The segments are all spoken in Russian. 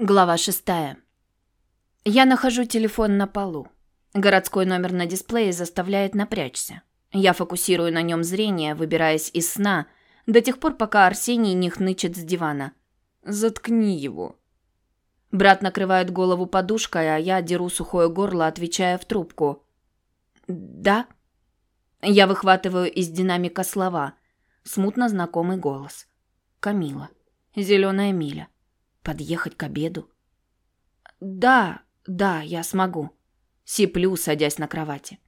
Глава шестая. Я нахожу телефон на полу. Городской номер на дисплее заставляет напрячься. Я фокусирую на нем зрение, выбираясь из сна, до тех пор, пока Арсений не хнычет с дивана. «Заткни его». Брат накрывает голову подушкой, а я деру сухое горло, отвечая в трубку. «Да?» Я выхватываю из динамика слова. Смутно знакомый голос. Камила. Зеленая миля. Подъехать к обеду? Да, да, я смогу. Сиплю, садясь на кровати.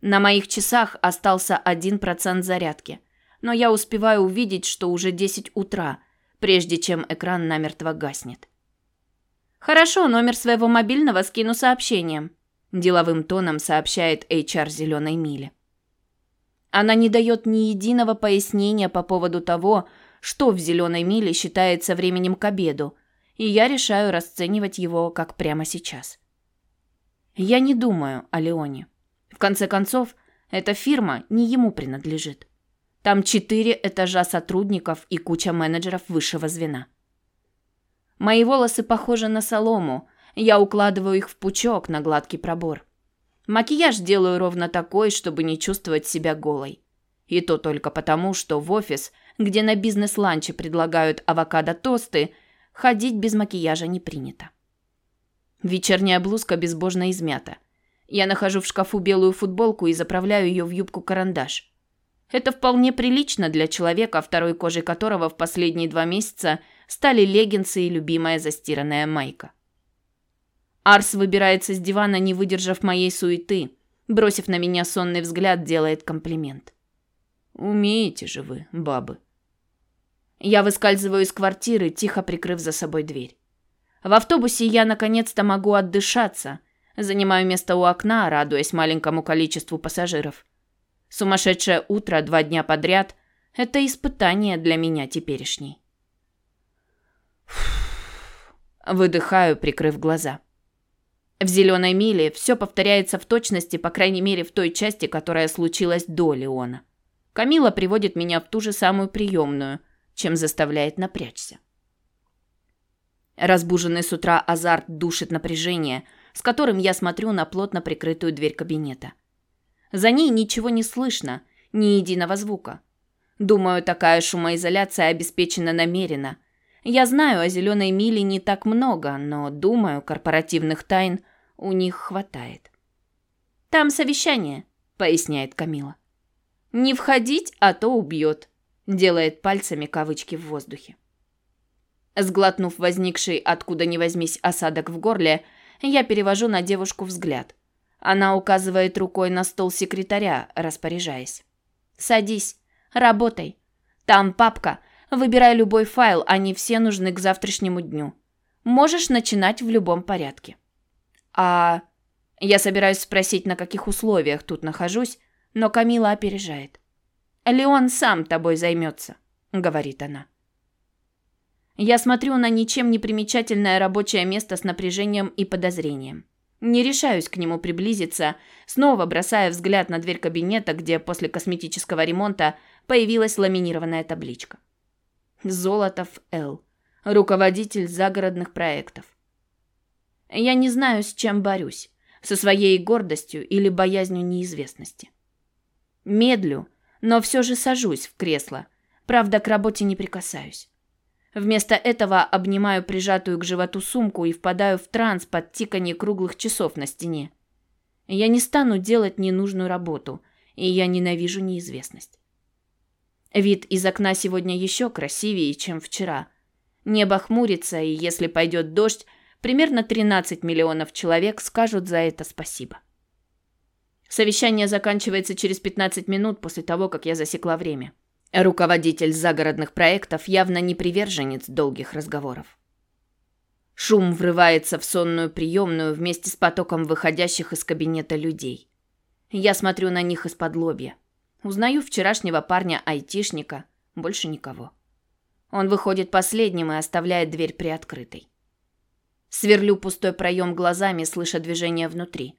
На моих часах остался один процент зарядки, но я успеваю увидеть, что уже 10 утра, прежде чем экран намертво гаснет. Хорошо, номер своего мобильного скину сообщением, деловым тоном сообщает HR Зеленой мили. Она не дает ни единого пояснения по поводу того, что в зеленой миле считается временем к обеду, и я решаю расценивать его как прямо сейчас. Я не думаю о Леоне. В конце концов, эта фирма не ему принадлежит. Там четыре этажа сотрудников и куча менеджеров высшего звена. Мои волосы похожи на солому, я укладываю их в пучок на гладкий пробор. Макияж делаю ровно такой, чтобы не чувствовать себя голой. И то только потому, что в офис – где на бизнес-ланче предлагают авокадо-тосты, ходить без макияжа не принято. Вечерняя блузка безбожно измята. Я нахожу в шкафу белую футболку и заправляю ее в юбку-карандаш. Это вполне прилично для человека, второй кожей которого в последние два месяца стали леггинсы и любимая застиранная майка. Арс выбирается с дивана, не выдержав моей суеты. Бросив на меня сонный взгляд, делает комплимент. «Умеете же вы, бабы». Я выскальзываю из квартиры, тихо прикрыв за собой дверь. В автобусе я наконец-то могу отдышаться. Занимаю место у окна, радуясь маленькому количеству пассажиров. Сумасшедшее утро два дня подряд – это испытание для меня теперешней. Выдыхаю, прикрыв глаза. В «Зеленой миле» все повторяется в точности, по крайней мере, в той части, которая случилась до Леона. Камила приводит меня в ту же самую приемную – чем заставляет напрячься. Разбуженный с утра азарт душит напряжение, с которым я смотрю на плотно прикрытую дверь кабинета. За ней ничего не слышно, ни единого звука. Думаю, такая шумоизоляция обеспечена намеренно. Я знаю о зеленой миле не так много, но, думаю, корпоративных тайн у них хватает. «Там совещание», — поясняет Камила. «Не входить, а то убьет», делает пальцами кавычки в воздухе. Сглотнув возникший откуда ни возьмись осадок в горле, я перевожу на девушку взгляд. Она указывает рукой на стол секретаря, распоряжаясь. «Садись, работай. Там папка. Выбирай любой файл, они все нужны к завтрашнему дню. Можешь начинать в любом порядке». «А...» Я собираюсь спросить, на каких условиях тут нахожусь, но Камила опережает. Леон сам тобой займется», — говорит она. Я смотрю на ничем не примечательное рабочее место с напряжением и подозрением. Не решаюсь к нему приблизиться, снова бросая взгляд на дверь кабинета, где после косметического ремонта появилась ламинированная табличка. Золотов Л. Руководитель загородных проектов. Я не знаю, с чем борюсь. Со своей гордостью или боязнью неизвестности. Медлю, но все же сажусь в кресло. Правда, к работе не прикасаюсь. Вместо этого обнимаю прижатую к животу сумку и впадаю в транс под тиканье круглых часов на стене. Я не стану делать ненужную работу, и я ненавижу неизвестность. Вид из окна сегодня еще красивее, чем вчера. Небо хмурится, и если пойдет дождь, примерно 13 миллионов человек скажут за это спасибо. Совещание заканчивается через 15 минут после того, как я засекла время. Руководитель загородных проектов явно не приверженец долгих разговоров. Шум врывается в сонную приемную вместе с потоком выходящих из кабинета людей. Я смотрю на них из-под лобья. Узнаю вчерашнего парня-айтишника, больше никого. Он выходит последним и оставляет дверь приоткрытой. Сверлю пустой проем глазами, слыша движение внутри.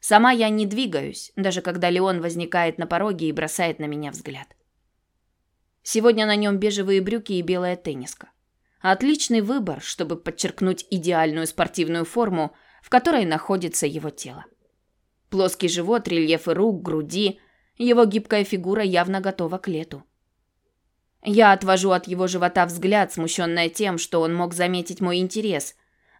Сама я не двигаюсь, даже когда Леон возникает на пороге и бросает на меня взгляд. Сегодня на нем бежевые брюки и белая тенниска. Отличный выбор, чтобы подчеркнуть идеальную спортивную форму, в которой находится его тело. Плоский живот, рельефы рук, груди, его гибкая фигура явно готова к лету. Я отвожу от его живота взгляд, смущенная тем, что он мог заметить мой интерес,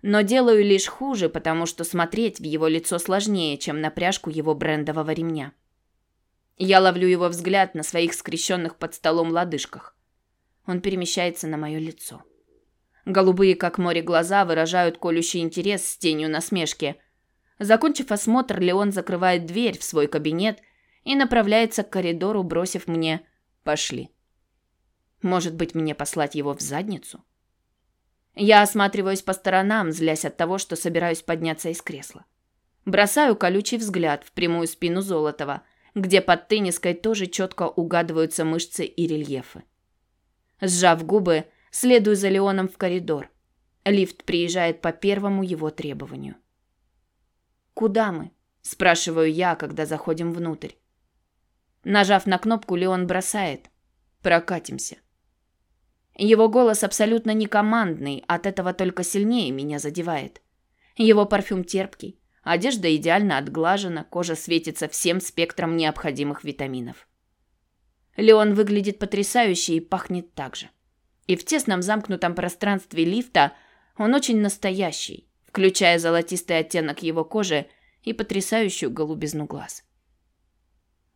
но делаю лишь хуже, потому что смотреть в его лицо сложнее, чем на пряжку его брендового ремня. Я ловлю его взгляд на своих скрещенных под столом лодыжках. Он перемещается на мое лицо. Голубые, как море, глаза выражают колющий интерес с тенью насмешки. Закончив осмотр, Леон закрывает дверь в свой кабинет и направляется к коридору, бросив мне «пошли». Может быть, мне послать его в задницу? Я осматриваюсь по сторонам, злясь от того, что собираюсь подняться из кресла. Бросаю колючий взгляд в прямую спину Золотова, где под тенниской тоже четко угадываются мышцы и рельефы. Сжав губы, следую за Леоном в коридор. Лифт приезжает по первому его требованию. «Куда мы?» – спрашиваю я, когда заходим внутрь. Нажав на кнопку, Леон бросает. Прокатимся. Его голос абсолютно не командный, от этого только сильнее меня задевает. Его парфюм терпкий, одежда идеально отглажена, кожа светится всем спектром необходимых витаминов. Леон выглядит потрясающе и пахнет так же. И в тесном замкнутом пространстве лифта он очень настоящий, включая золотистый оттенок его кожи и потрясающую голубизну глаз.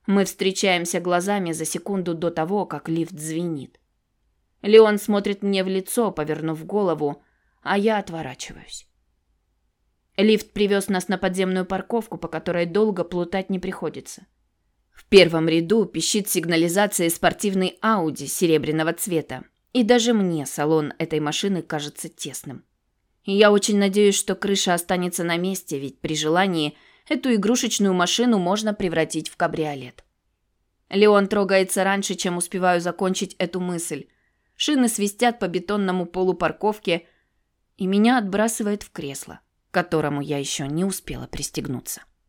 Мы встречаемся глазами за секунду до того, как лифт звенит. Леон смотрит мне в лицо, повернув голову, а я отворачиваюсь. Лифт привез нас на подземную парковку, по которой долго плутать не приходится. В первом ряду пищит сигнализация спортивной Ауди серебряного цвета, и даже мне салон этой машины кажется тесным. Я очень надеюсь, что крыша останется на месте, ведь при желании – Эту игрушечную машину можно превратить в кабриолет. Леон трогается раньше, чем успеваю закончить эту мысль. Шины свистят по бетонному полу парковки, и меня отбрасывает в кресло, к которому я еще не успела пристегнуться.